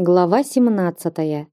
Глава 17.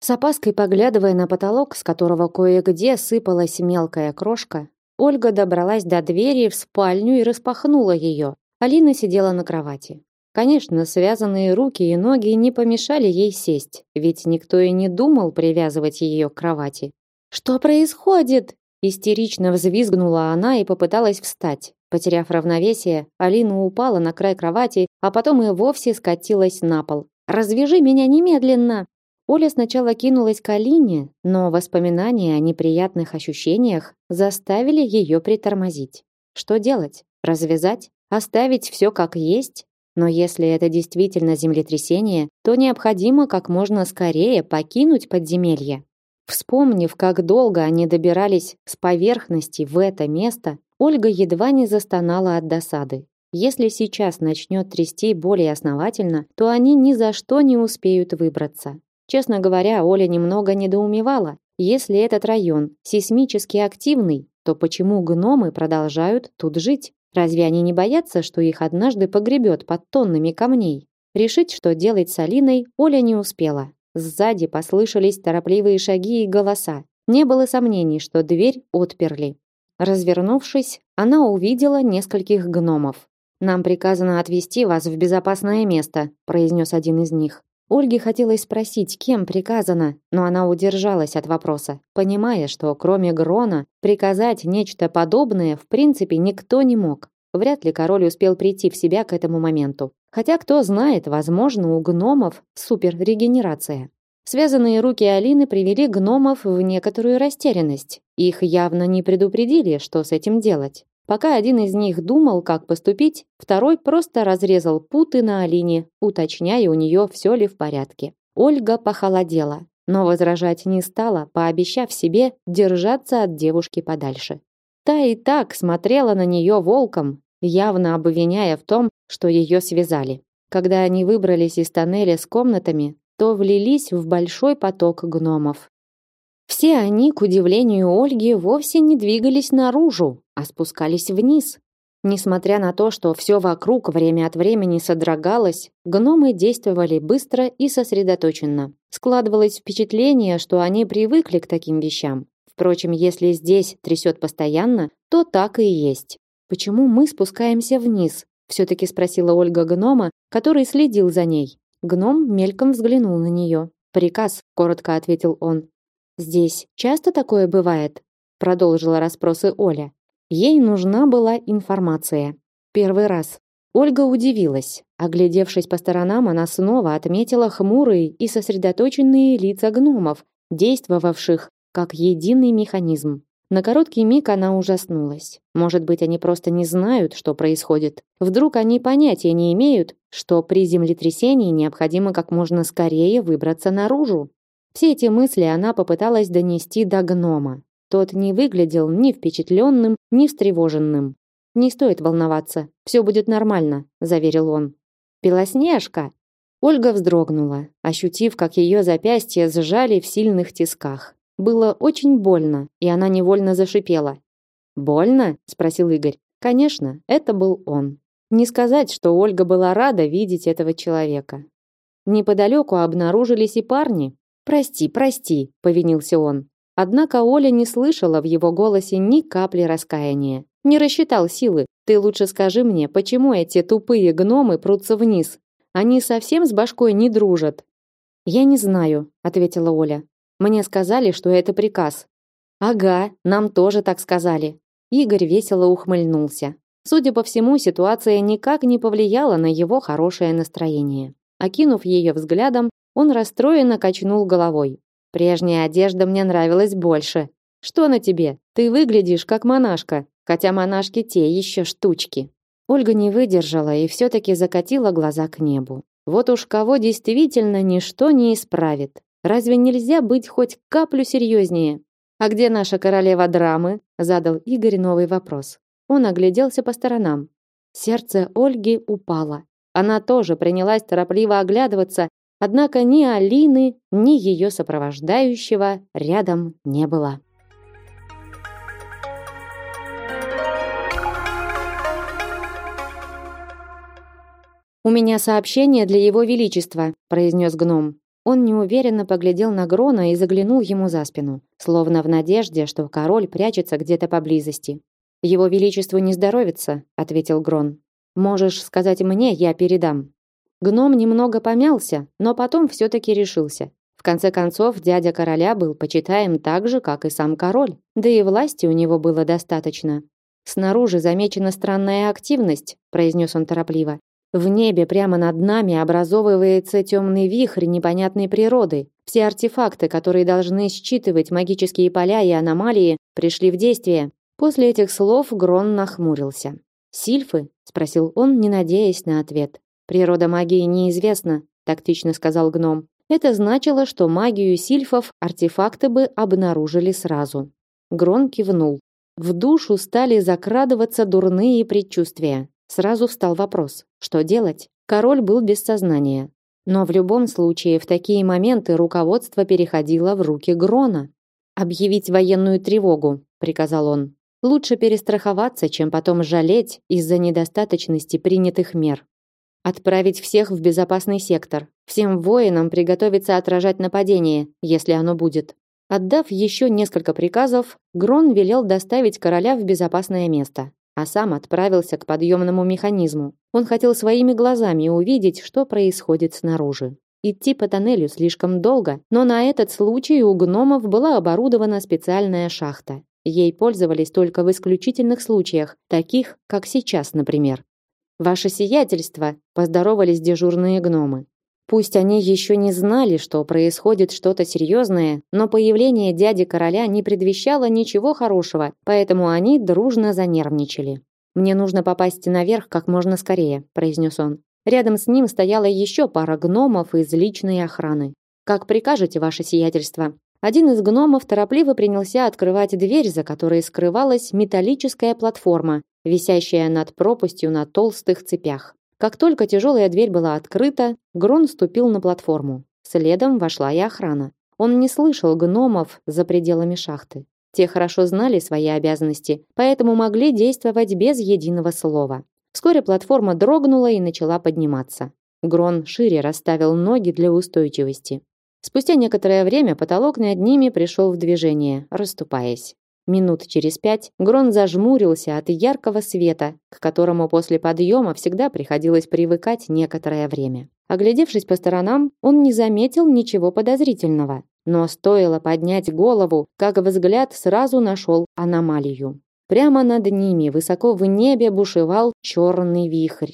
С опаской поглядывая на потолок, с которого кое-где сыпалась мелкая крошка, Ольга добралась до двери в спальню и распахнула ее. Алина сидела на кровати. Конечно, связанные руки и ноги не помешали ей сесть, ведь никто и не думал привязывать ее к кровати. Что происходит? истерично взвизгнула она и попыталась встать. Потеряв равновесие, Алина упала на край кровати, а потом и вовсе скатилась на пол. Развяжи меня немедленно. Оля сначала кинулась к Алине, но воспоминания о неприятных ощущениях заставили ее притормозить. Что делать? Развязать? Оставить все как есть? Но если это действительно землетрясение, то необходимо как можно скорее покинуть подземелье. Вспомнив, как долго они добирались с поверхности в это место, Ольга едва не застонала от досады. Если сейчас начнет трясти более основательно, то они ни за что не успеют выбраться. Честно говоря, Оля немного недоумевала. Если этот район сейсмически активный, то почему гномы продолжают тут жить? Разве они не боятся, что их однажды погребет под тоннами камней? Решить, что делать с Алиной, Оля не успела. Сзади послышались торопливые шаги и голоса. Не было сомнений, что дверь отперли. Развернувшись, она увидела нескольких гномов. Нам приказано отвезти вас в безопасное место, произнес один из них. Ольге хотелось спросить, кем приказано, но она удержалась от вопроса, понимая, что кроме Грона приказать нечто подобное в принципе никто не мог. Вряд ли король успел прийти в себя к этому моменту. Хотя кто знает, возможно, у гномов суперрегенерация. Связанные руки Алины привели гномов в некоторую растерянность. Их явно не предупредили, что с этим делать. Пока один из них думал, как поступить, второй просто разрезал путы на Алине, уточняя у нее, все ли в порядке. Ольга похолодела, но возражать не стала, пообещав себе держаться от девушки подальше. Та и так смотрела на нее волком, явно обвиняя в том, что ее связали. Когда они выбрались из тоннеля с комнатами, то влились в большой поток гномов. Все они, к удивлению Ольги, вовсе не двигались наружу, а спускались вниз. Несмотря на то, что все вокруг время от времени содрогалось, гномы действовали быстро и сосредоточенно. Складывалось впечатление, что они привыкли к таким вещам. Впрочем, если здесь трясет постоянно, то так и есть. Почему мы спускаемся вниз? все-таки спросила Ольга гнома, который следил за ней. Гном мельком взглянул на нее. Приказ, коротко ответил он. Здесь часто такое бывает? продолжила расспросы Оля. Ей нужна была информация. Первый раз. Ольга удивилась. Оглядевшись по сторонам, она снова отметила хмурые и сосредоточенные лица гномов, действовавших как единый механизм. На короткий миг она ужаснулась. Может быть, они просто не знают, что происходит. Вдруг они понятия не имеют, что при землетрясении необходимо как можно скорее выбраться наружу. Все эти мысли она попыталась донести до гнома. Тот не выглядел ни впечатленным, ни встревоженным. «Не стоит волноваться, все будет нормально», – заверил он. «Белоснежка!» Ольга вздрогнула, ощутив, как ее запястья сжали в сильных тисках. Было очень больно, и она невольно зашипела. «Больно?» – спросил Игорь. Конечно, это был он. Не сказать, что Ольга была рада видеть этого человека. Неподалеку обнаружились и парни, Прости, прости, повинился он. Однако Оля не слышала в его голосе ни капли раскаяния. Не рассчитал силы. Ты лучше скажи мне, почему эти тупые гномы прутся вниз? Они совсем с башкой не дружат. Я не знаю, ответила Оля. Мне сказали, что это приказ. Ага, нам тоже так сказали. Игорь весело ухмыльнулся. Судя по всему, ситуация никак не повлияла на его хорошее настроение. Окинув ее взглядом, он расстроенно качнул головой. Прежняя одежда мне нравилась больше. Что на тебе? Ты выглядишь как монашка, хотя монашки те еще штучки. Ольга не выдержала и все таки закатила глаза к небу. Вот уж кого действительно ничто не исправит. Разве нельзя быть хоть каплю серьезнее? А где наша королева драмы? задал Игорь новый вопрос. Он огляделся по сторонам. Сердце Ольги упало. Она тоже принялась торопливо оглядываться, Однако ни Алины, ни ее сопровождающего рядом не было. У меня сообщение для его величества, произнес гном. Он неуверенно поглядел на Грона и заглянул ему за спину, словно в надежде, что король прячется где-то поблизости. Его величеству не здоровится, ответил Грон. Можешь сказать мне, я передам. Гном немного помялся, но потом все таки решился. В конце концов, дядя короля был почитаем так же, как и сам король. Да и власти у него было достаточно. Снаружи замечена странная активность, произнес он торопливо. В небе прямо над нами образовывается темный вихрь непонятной природы. Все артефакты, которые должны считывать магические поля и аномалии, пришли в действие. После этих слов Грон нахмурился. «Сильфы?» – спросил он, не надеясь на ответ. «Природа магии неизвестна», – тактично сказал гном. Это значило, что магию сильфов артефакты бы обнаружили сразу. Грон кивнул. В душу стали закрадываться дурные предчувствия. Сразу встал вопрос, что делать? Король был без сознания. Но в любом случае в такие моменты руководство переходило в руки Грона. «Объявить военную тревогу», — приказал он. «Лучше перестраховаться, чем потом жалеть из-за недостаточности принятых мер. Отправить всех в безопасный сектор. Всем воинам приготовиться отражать нападение, если оно будет. Отдав еще несколько приказов, Грон велел доставить короля в безопасное место, а сам отправился к подъемному механизму. Он хотел своими глазами увидеть, что происходит снаружи. Идти по тоннелю слишком долго, но на этот случай у гномов была оборудована специальная шахта. Ей пользовались только в исключительных случаях, таких, как сейчас, например. «Ваше сиятельство», – поздоровались дежурные гномы. Пусть они еще не знали, что происходит что-то серьезное, но появление дяди короля не предвещало ничего хорошего, поэтому они дружно занервничали. «Мне нужно попасть наверх как можно скорее», – произнес он. Рядом с ним стояла еще пара гномов из личной охраны. «Как прикажете, ваше сиятельство?» Один из гномов торопливо принялся открывать дверь, за которой скрывалась металлическая платформа, висящая над пропастью на толстых цепях. Как только тяжелая дверь была открыта, Грон ступил на платформу. Следом вошла и охрана. Он не слышал гномов за пределами шахты. Те хорошо знали свои обязанности, поэтому могли действовать без единого слова. Вскоре платформа дрогнула и начала подниматься. Грон шире расставил ноги для устойчивости. Спустя некоторое время потолок над ними пришел в движение, расступаясь. Минут через пять Грон зажмурился от яркого света, к которому после подъема всегда приходилось привыкать некоторое время. Оглядевшись по сторонам, он не заметил ничего подозрительного. Но стоило поднять голову, как взгляд сразу нашел аномалию. Прямо над ними, высоко в небе, бушевал черный вихрь.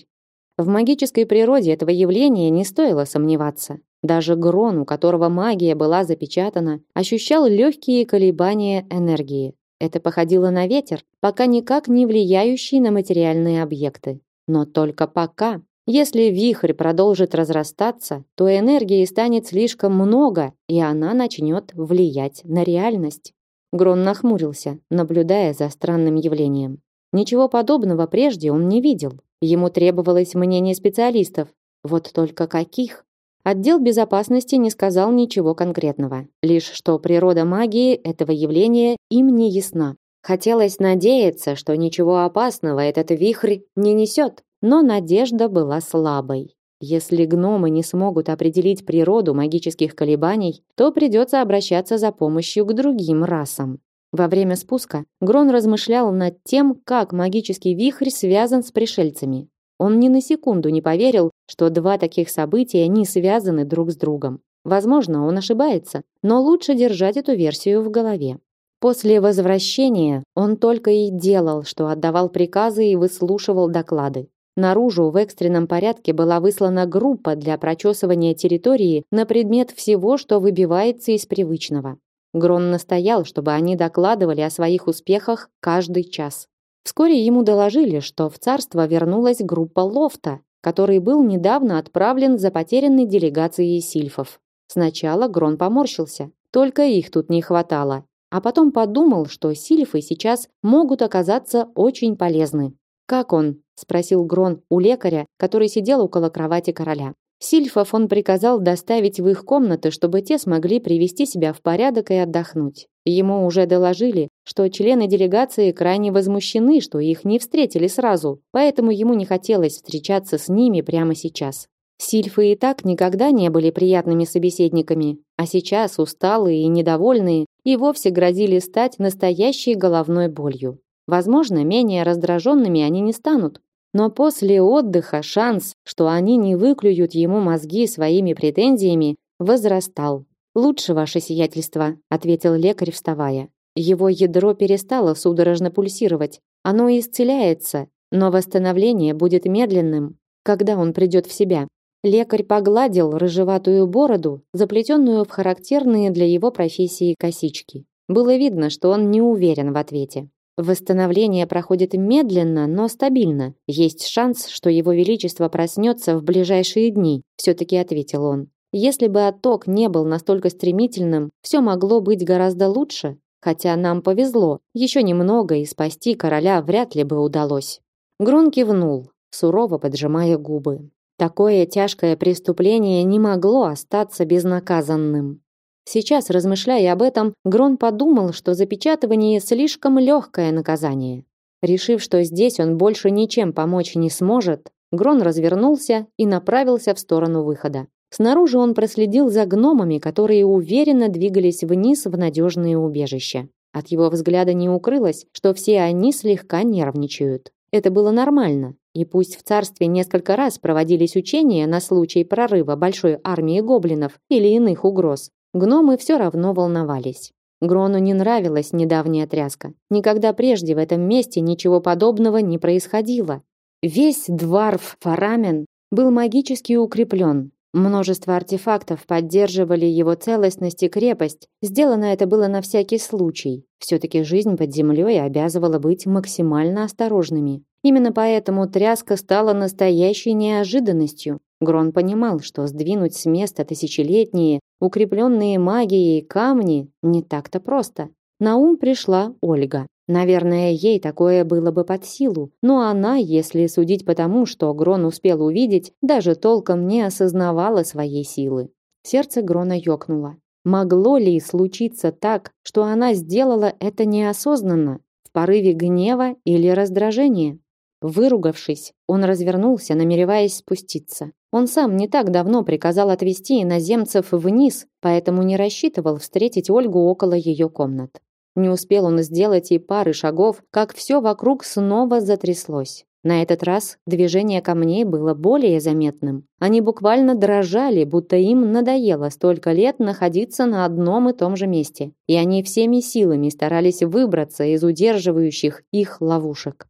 В магической природе этого явления не стоило сомневаться. Даже Грон, у которого магия была запечатана, ощущал легкие колебания энергии. Это походило на ветер, пока никак не влияющий на материальные объекты. Но только пока. Если вихрь продолжит разрастаться, то энергии станет слишком много, и она начнет влиять на реальность. Грон нахмурился, наблюдая за странным явлением. Ничего подобного прежде он не видел. Ему требовалось мнение специалистов. Вот только каких? Отдел безопасности не сказал ничего конкретного, лишь что природа магии этого явления им не ясна. Хотелось надеяться, что ничего опасного этот вихрь не несет, но надежда была слабой. Если гномы не смогут определить природу магических колебаний, то придется обращаться за помощью к другим расам. Во время спуска Грон размышлял над тем, как магический вихрь связан с пришельцами. Он ни на секунду не поверил, что два таких события не связаны друг с другом. Возможно, он ошибается, но лучше держать эту версию в голове. После возвращения он только и делал, что отдавал приказы и выслушивал доклады. Наружу в экстренном порядке была выслана группа для прочесывания территории на предмет всего, что выбивается из привычного. Грон настоял, чтобы они докладывали о своих успехах каждый час. Вскоре ему доложили, что в царство вернулась группа Лофта, который был недавно отправлен за потерянной делегацией сильфов. Сначала Грон поморщился, только их тут не хватало, а потом подумал, что сильфы сейчас могут оказаться очень полезны. «Как он?» – спросил Грон у лекаря, который сидел около кровати короля. Сильфов он приказал доставить в их комнаты, чтобы те смогли привести себя в порядок и отдохнуть. Ему уже доложили, что члены делегации крайне возмущены, что их не встретили сразу, поэтому ему не хотелось встречаться с ними прямо сейчас. Сильфы и так никогда не были приятными собеседниками, а сейчас усталые и недовольные и вовсе грозили стать настоящей головной болью. Возможно, менее раздраженными они не станут, но после отдыха шанс, что они не выклюют ему мозги своими претензиями, возрастал. Лучше ваше сиятельство, ответил лекарь, вставая. Его ядро перестало судорожно пульсировать. Оно исцеляется, но восстановление будет медленным, когда он придет в себя. Лекарь погладил рыжеватую бороду, заплетенную в характерные для его профессии косички. Было видно, что он не уверен в ответе. Восстановление проходит медленно, но стабильно. Есть шанс, что его величество проснется в ближайшие дни, все-таки ответил он. Если бы отток не был настолько стремительным, все могло быть гораздо лучше, хотя нам повезло. Еще немного и спасти короля вряд ли бы удалось. Грон кивнул, сурово поджимая губы. Такое тяжкое преступление не могло остаться безнаказанным. Сейчас, размышляя об этом, Грон подумал, что запечатывание слишком легкое наказание. Решив, что здесь он больше ничем помочь не сможет, Грон развернулся и направился в сторону выхода. Снаружи он проследил за гномами, которые уверенно двигались вниз в надежные убежища. От его взгляда не укрылось, что все они слегка нервничают. Это было нормально. И пусть в царстве несколько раз проводились учения на случай прорыва большой армии гоблинов или иных угроз, гномы все равно волновались. Грону не нравилась недавняя тряска. Никогда прежде в этом месте ничего подобного не происходило. Весь дворф Фарамен был магически укреплен, Множество артефактов поддерживали его целостность и крепость. Сделано это было на всякий случай. Все-таки жизнь под землей обязывала быть максимально осторожными. Именно поэтому тряска стала настоящей неожиданностью. Грон понимал, что сдвинуть с места тысячелетние, укрепленные магией камни не так-то просто. На ум пришла Ольга. Наверное, ей такое было бы под силу, но она, если судить по тому, что Грон успел увидеть, даже толком не осознавала своей силы. Сердце Грона ёкнуло. Могло ли случиться так, что она сделала это неосознанно, в порыве гнева или раздражения? Выругавшись, он развернулся, намереваясь спуститься. Он сам не так давно приказал отвезти иноземцев вниз, поэтому не рассчитывал встретить Ольгу около ее комнат. Не успел он сделать и пары шагов, как все вокруг снова затряслось. На этот раз движение камней было более заметным. Они буквально дрожали, будто им надоело столько лет находиться на одном и том же месте. И они всеми силами старались выбраться из удерживающих их ловушек.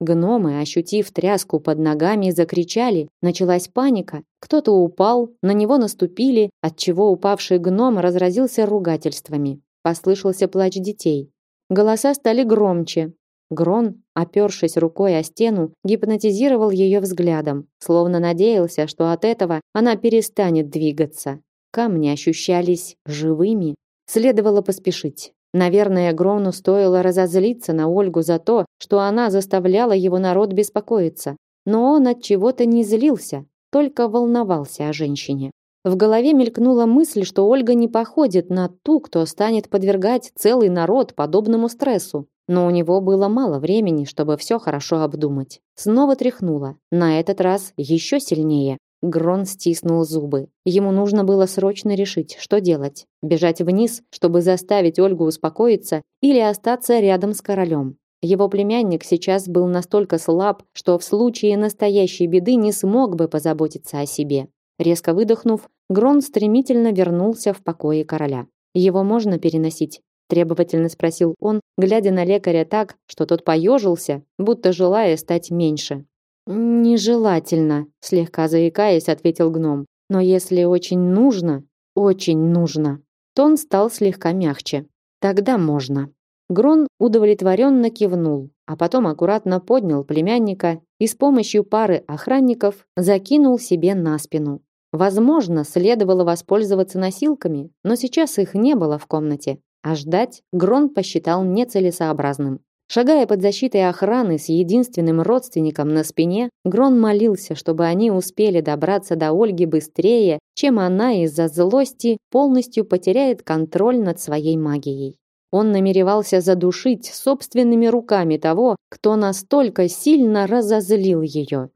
Гномы, ощутив тряску под ногами, закричали. Началась паника. Кто-то упал, на него наступили, отчего упавший гном разразился ругательствами. Послышался плач детей. Голоса стали громче. Грон, опершись рукой о стену, гипнотизировал ее взглядом, словно надеялся, что от этого она перестанет двигаться. Камни ощущались живыми. Следовало поспешить. Наверное, Грону стоило разозлиться на Ольгу за то, что она заставляла его народ беспокоиться. Но он от чего-то не злился, только волновался о женщине. В голове мелькнула мысль, что Ольга не походит на ту, кто станет подвергать целый народ подобному стрессу. Но у него было мало времени, чтобы все хорошо обдумать. Снова тряхнуло. На этот раз еще сильнее. Грон стиснул зубы. Ему нужно было срочно решить, что делать. Бежать вниз, чтобы заставить Ольгу успокоиться, или остаться рядом с королем. Его племянник сейчас был настолько слаб, что в случае настоящей беды не смог бы позаботиться о себе. Резко выдохнув, Грон стремительно вернулся в покои короля. Его можно переносить? требовательно спросил он, глядя на лекаря так, что тот поежился, будто желая стать меньше. Нежелательно, слегка заикаясь, ответил гном. Но если очень нужно, очень нужно. Тон стал слегка мягче. Тогда можно. Грон удовлетворенно кивнул, а потом аккуратно поднял племянника и с помощью пары охранников закинул себе на спину. Возможно, следовало воспользоваться носилками, но сейчас их не было в комнате, а ждать Грон посчитал нецелесообразным. Шагая под защитой охраны с единственным родственником на спине, Грон молился, чтобы они успели добраться до Ольги быстрее, чем она из-за злости полностью потеряет контроль над своей магией. Он намеревался задушить собственными руками того, кто настолько сильно разозлил ее.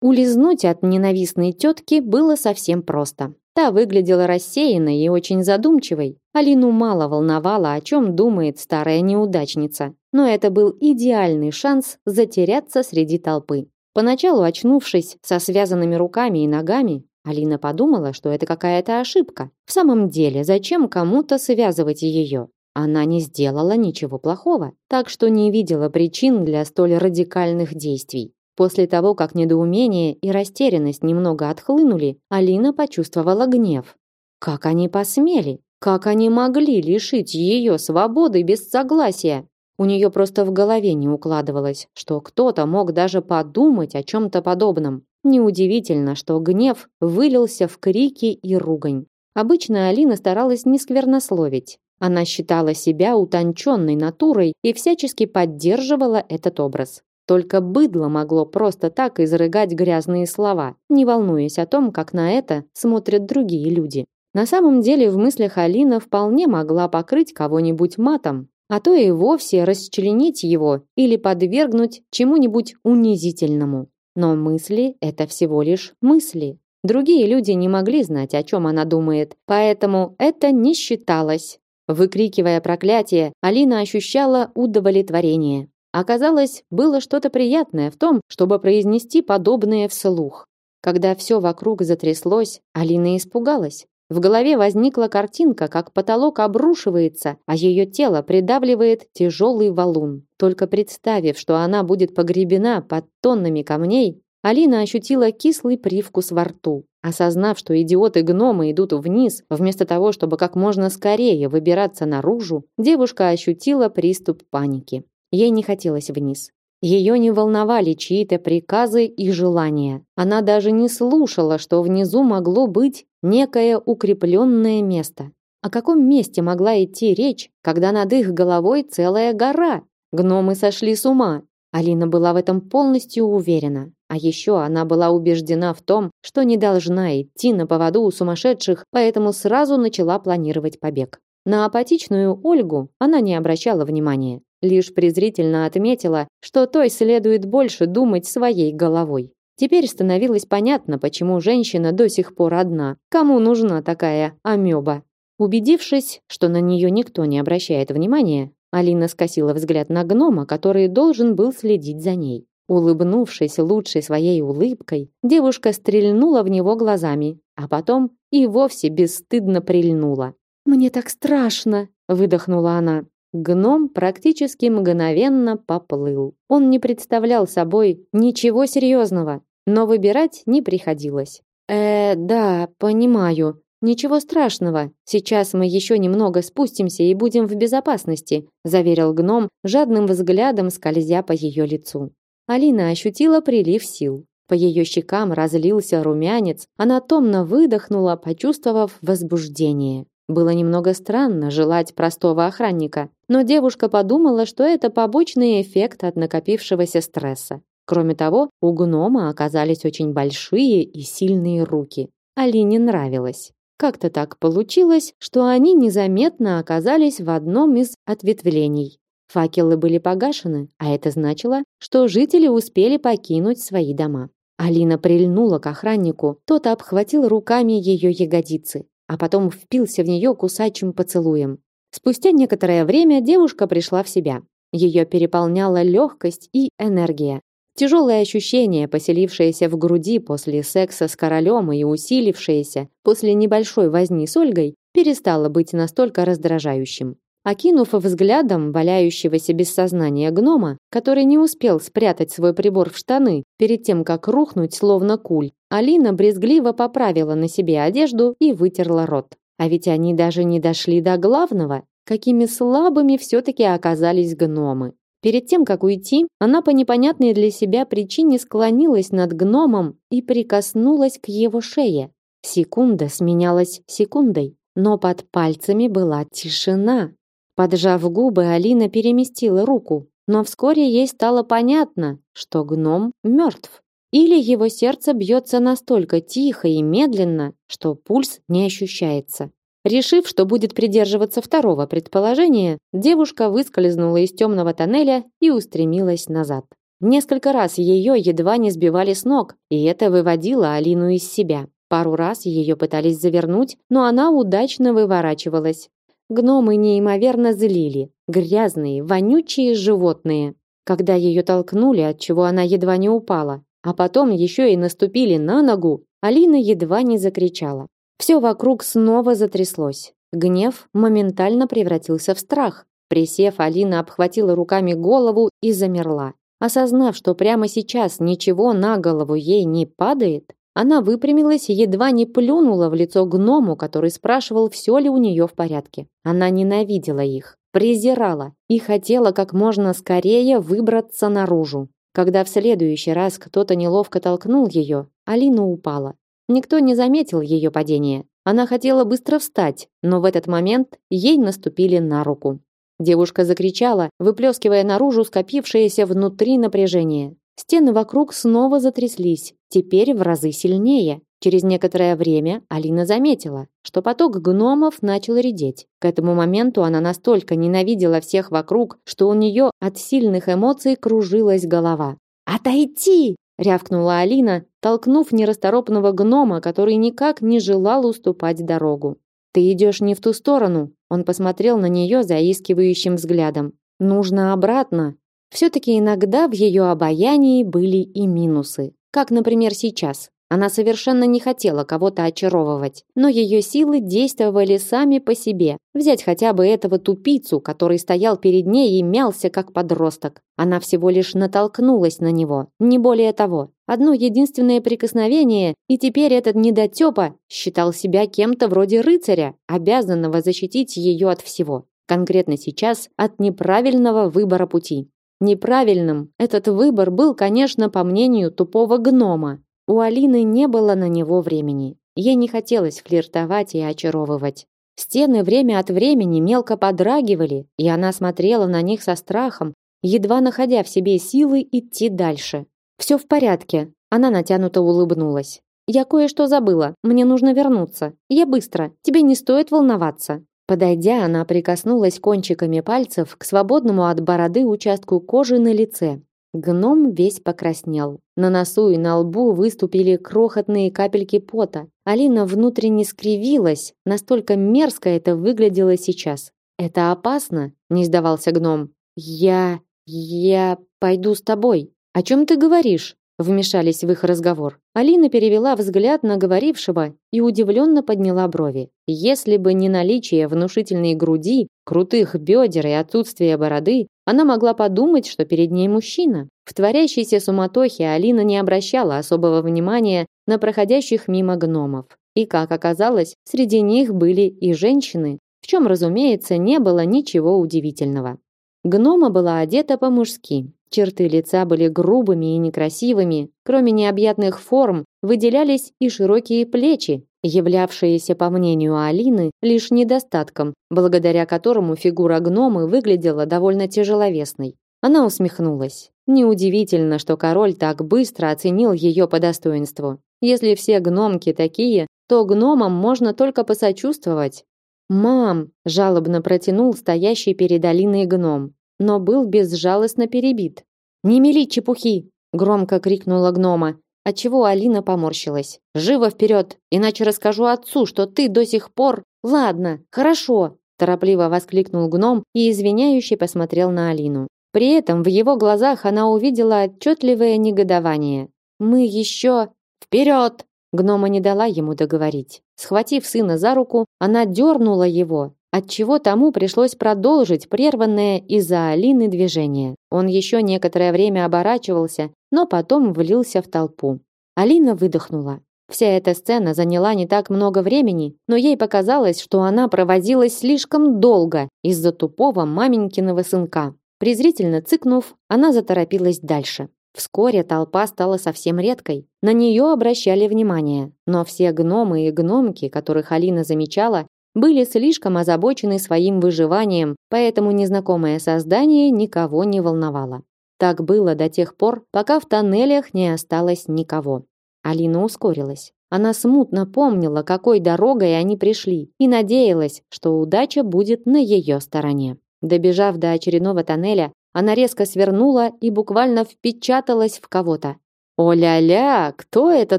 Улизнуть от ненавистной тетки было совсем просто. Та выглядела рассеянной и очень задумчивой. Алину мало волновало, о чем думает старая неудачница. Но это был идеальный шанс затеряться среди толпы. Поначалу очнувшись со связанными руками и ногами, Алина подумала, что это какая-то ошибка. В самом деле, зачем кому-то связывать ее? Она не сделала ничего плохого, так что не видела причин для столь радикальных действий. После того, как недоумение и растерянность немного отхлынули, Алина почувствовала гнев. Как они посмели? Как они могли лишить ее свободы без согласия? У нее просто в голове не укладывалось, что кто-то мог даже подумать о чем-то подобном. Неудивительно, что гнев вылился в крики и ругань. Обычно Алина старалась не сквернословить. Она считала себя утонченной натурой и всячески поддерживала этот образ. Только быдло могло просто так изрыгать грязные слова, не волнуясь о том, как на это смотрят другие люди. На самом деле в мыслях Алина вполне могла покрыть кого-нибудь матом, а то и вовсе расчленить его или подвергнуть чему-нибудь унизительному. Но мысли – это всего лишь мысли. Другие люди не могли знать, о чем она думает, поэтому это не считалось. Выкрикивая проклятие, Алина ощущала удовлетворение. Оказалось, было что-то приятное в том, чтобы произнести подобное вслух. Когда все вокруг затряслось, Алина испугалась. В голове возникла картинка, как потолок обрушивается, а ее тело придавливает тяжелый валун. Только представив, что она будет погребена под тоннами камней, Алина ощутила кислый привкус во рту. Осознав, что идиоты-гномы идут вниз, вместо того, чтобы как можно скорее выбираться наружу, девушка ощутила приступ паники. Ей не хотелось вниз. Ее не волновали чьи-то приказы и желания. Она даже не слушала, что внизу могло быть некое укрепленное место. О каком месте могла идти речь, когда над их головой целая гора? Гномы сошли с ума. Алина была в этом полностью уверена. А еще она была убеждена в том, что не должна идти на поводу у сумасшедших, поэтому сразу начала планировать побег. На апатичную Ольгу она не обращала внимания. Лишь презрительно отметила, что той следует больше думать своей головой. Теперь становилось понятно, почему женщина до сих пор одна. Кому нужна такая амеба? Убедившись, что на нее никто не обращает внимания, Алина скосила взгляд на гнома, который должен был следить за ней. Улыбнувшись лучшей своей улыбкой, девушка стрельнула в него глазами, а потом и вовсе бесстыдно прильнула. «Мне так страшно!» – выдохнула она. Гном практически мгновенно поплыл. Он не представлял собой ничего серьезного, но выбирать не приходилось. «Э, да, понимаю. Ничего страшного. Сейчас мы еще немного спустимся и будем в безопасности», заверил гном, жадным взглядом скользя по ее лицу. Алина ощутила прилив сил. По ее щекам разлился румянец, она томно выдохнула, почувствовав возбуждение. Было немного странно желать простого охранника, но девушка подумала, что это побочный эффект от накопившегося стресса. Кроме того, у гнома оказались очень большие и сильные руки. Алине нравилось. Как-то так получилось, что они незаметно оказались в одном из ответвлений. Факелы были погашены, а это значило, что жители успели покинуть свои дома. Алина прильнула к охраннику, тот обхватил руками ее ягодицы а потом впился в нее кусачим поцелуем. Спустя некоторое время девушка пришла в себя. Ее переполняла легкость и энергия. Тяжелое ощущение, поселившееся в груди после секса с королем и усилившееся после небольшой возни с Ольгой, перестало быть настолько раздражающим. Окинув взглядом валяющегося без сознания гнома, который не успел спрятать свой прибор в штаны перед тем, как рухнуть словно куль, Алина брезгливо поправила на себе одежду и вытерла рот. А ведь они даже не дошли до главного, какими слабыми все-таки оказались гномы. Перед тем, как уйти, она по непонятной для себя причине склонилась над гномом и прикоснулась к его шее. Секунда сменялась секундой, но под пальцами была тишина, Поджав губы, Алина переместила руку, но вскоре ей стало понятно, что гном мертв. Или его сердце бьется настолько тихо и медленно, что пульс не ощущается. Решив, что будет придерживаться второго предположения, девушка выскользнула из темного тоннеля и устремилась назад. Несколько раз ее едва не сбивали с ног, и это выводило Алину из себя. Пару раз ее пытались завернуть, но она удачно выворачивалась. Гномы неимоверно злили, грязные, вонючие животные. Когда ее толкнули, от чего она едва не упала, а потом еще и наступили на ногу, Алина едва не закричала. Все вокруг снова затряслось. Гнев моментально превратился в страх. Присев, Алина обхватила руками голову и замерла. Осознав, что прямо сейчас ничего на голову ей не падает, она выпрямилась и едва не плюнула в лицо гному, который спрашивал, все ли у нее в порядке. Она ненавидела их, презирала и хотела как можно скорее выбраться наружу. Когда в следующий раз кто-то неловко толкнул ее, Алина упала. Никто не заметил ее падения. Она хотела быстро встать, но в этот момент ей наступили на руку. Девушка закричала, выплескивая наружу скопившееся внутри напряжение. Стены вокруг снова затряслись, теперь в разы сильнее. Через некоторое время Алина заметила, что поток гномов начал редеть. К этому моменту она настолько ненавидела всех вокруг, что у нее от сильных эмоций кружилась голова. «Отойти!» – рявкнула Алина, толкнув нерасторопного гнома, который никак не желал уступать дорогу. «Ты идешь не в ту сторону», – он посмотрел на нее заискивающим взглядом. «Нужно обратно, все-таки иногда в ее обаянии были и минусы. Как, например, сейчас. Она совершенно не хотела кого-то очаровывать, но ее силы действовали сами по себе. Взять хотя бы этого тупицу, который стоял перед ней и мялся как подросток. Она всего лишь натолкнулась на него, не более того. Одно единственное прикосновение, и теперь этот недотепа считал себя кем-то вроде рыцаря, обязанного защитить ее от всего. Конкретно сейчас от неправильного выбора пути. Неправильным этот выбор был, конечно, по мнению тупого гнома. У Алины не было на него времени. Ей не хотелось флиртовать и очаровывать. Стены время от времени мелко подрагивали, и она смотрела на них со страхом, едва находя в себе силы идти дальше. Все в порядке. Она натянуто улыбнулась. Я кое-что забыла. Мне нужно вернуться. Я быстро. Тебе не стоит волноваться. Подойдя, она прикоснулась кончиками пальцев к свободному от бороды участку кожи на лице. Гном весь покраснел. На носу и на лбу выступили крохотные капельки пота. Алина внутренне скривилась, настолько мерзко это выглядело сейчас. «Это опасно?» – не сдавался гном. «Я... я пойду с тобой». «О чем ты говоришь?» вмешались в их разговор. Алина перевела взгляд на говорившего и удивленно подняла брови. Если бы не наличие внушительной груди, крутых бедер и отсутствие бороды, она могла подумать, что перед ней мужчина. В творящейся суматохе Алина не обращала особого внимания на проходящих мимо гномов. И, как оказалось, среди них были и женщины, в чем, разумеется, не было ничего удивительного. Гнома была одета по-мужски, Черты лица были грубыми и некрасивыми. Кроме необъятных форм, выделялись и широкие плечи, являвшиеся, по мнению Алины, лишь недостатком, благодаря которому фигура гномы выглядела довольно тяжеловесной. Она усмехнулась. Неудивительно, что король так быстро оценил ее по достоинству. Если все гномки такие, то гномам можно только посочувствовать. «Мам!» – жалобно протянул стоящий перед Алиной гном но был безжалостно перебит. «Не мели чепухи!» – громко крикнула гнома, отчего Алина поморщилась. «Живо вперед, иначе расскажу отцу, что ты до сих пор...» «Ладно, хорошо!» – торопливо воскликнул гном и извиняюще посмотрел на Алину. При этом в его глазах она увидела отчетливое негодование. «Мы еще...» «Вперед!» Гнома не дала ему договорить. Схватив сына за руку, она дернула его, отчего тому пришлось продолжить прерванное из-за Алины движение. Он еще некоторое время оборачивался, но потом влился в толпу. Алина выдохнула. Вся эта сцена заняла не так много времени, но ей показалось, что она проводилась слишком долго из-за тупого маменькиного сынка. Презрительно цыкнув, она заторопилась дальше. Вскоре толпа стала совсем редкой. На нее обращали внимание, но все гномы и гномки, которых Алина замечала, были слишком озабочены своим выживанием, поэтому незнакомое создание никого не волновало. Так было до тех пор, пока в тоннелях не осталось никого. Алина ускорилась. Она смутно помнила, какой дорогой они пришли, и надеялась, что удача будет на ее стороне. Добежав до очередного тоннеля, она резко свернула и буквально впечаталась в кого-то. «О-ля-ля, кто это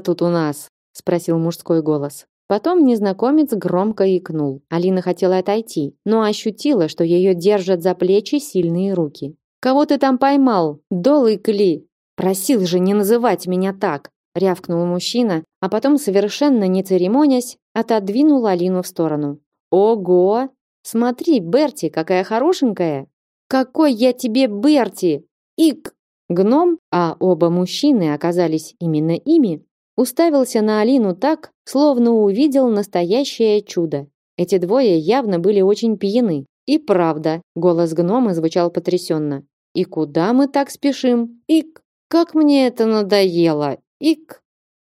тут у нас?» – спросил мужской голос. Потом незнакомец громко икнул. Алина хотела отойти, но ощутила, что ее держат за плечи сильные руки. «Кого ты там поймал? Долы кли!» «Просил же не называть меня так!» рявкнул мужчина, а потом, совершенно не церемонясь, отодвинул Алину в сторону. «Ого! Смотри, Берти, какая хорошенькая!» «Какой я тебе Берти!» «Ик!» Гном, а оба мужчины оказались именно ими, уставился на Алину так, словно увидел настоящее чудо. Эти двое явно были очень пьяны. И правда, голос гнома звучал потрясенно. «И куда мы так спешим? Ик! Как мне это надоело! Ик!»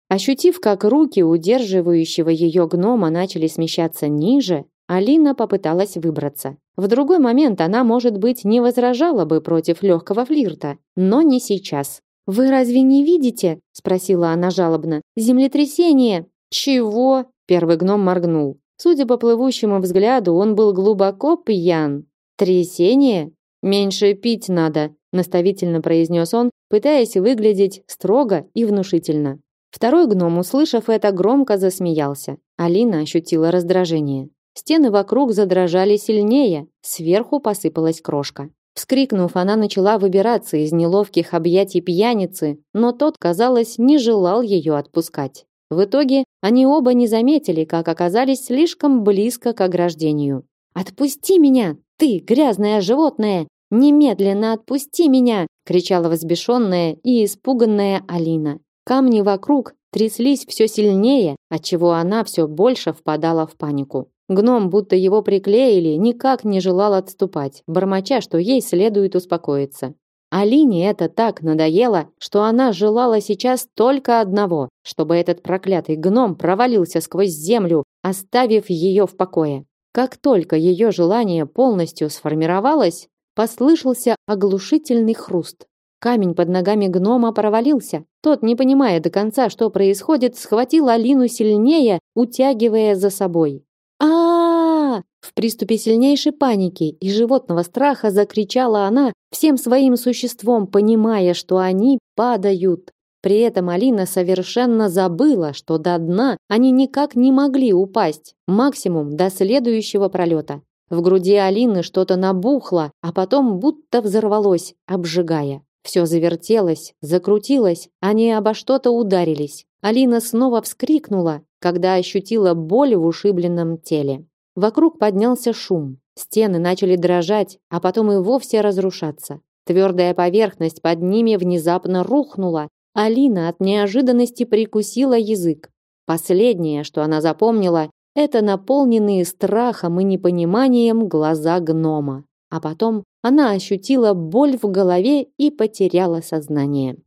Ощутив, как руки удерживающего ее гнома начали смещаться ниже, Алина попыталась выбраться. В другой момент она, может быть, не возражала бы против легкого флирта, но не сейчас. «Вы разве не видите?» – спросила она жалобно. «Землетрясение!» «Чего?» – первый гном моргнул. Судя по плывущему взгляду, он был глубоко пьян. «Трясение? Меньше пить надо», – наставительно произнес он, пытаясь выглядеть строго и внушительно. Второй гном, услышав это, громко засмеялся. Алина ощутила раздражение. Стены вокруг задрожали сильнее, сверху посыпалась крошка. Вскрикнув, она начала выбираться из неловких объятий пьяницы, но тот, казалось, не желал ее отпускать. В итоге они оба не заметили, как оказались слишком близко к ограждению. «Отпусти меня, ты, грязное животное! Немедленно отпусти меня!» кричала возбешенная и испуганная Алина. Камни вокруг тряслись все сильнее, отчего она все больше впадала в панику. Гном, будто его приклеили, никак не желал отступать, бормоча, что ей следует успокоиться. Алине это так надоело, что она желала сейчас только одного, чтобы этот проклятый гном провалился сквозь землю, оставив ее в покое. Как только ее желание полностью сформировалось, послышался оглушительный хруст. Камень под ногами гнома провалился. Тот, не понимая до конца, что происходит, схватил Алину сильнее, утягивая за собой а, В приступе сильнейшей паники и животного страха закричала она, всем своим существом понимая, что они падают. При этом Алина совершенно забыла, что до дна они никак не могли упасть, максимум до следующего пролета. В груди Алины что-то набухло, а потом будто взорвалось, обжигая. Все завертелось, закрутилось, они обо что-то ударились. Алина снова вскрикнула, когда ощутила боль в ушибленном теле. Вокруг поднялся шум. Стены начали дрожать, а потом и вовсе разрушаться. Твердая поверхность под ними внезапно рухнула. Алина от неожиданности прикусила язык. Последнее, что она запомнила, это наполненные страхом и непониманием глаза гнома. А потом она ощутила боль в голове и потеряла сознание.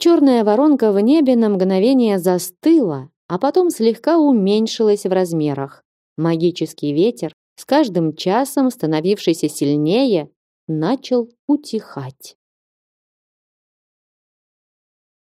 Черная воронка в небе на мгновение застыла, а потом слегка уменьшилась в размерах. Магический ветер, с каждым часом становившийся сильнее, начал утихать.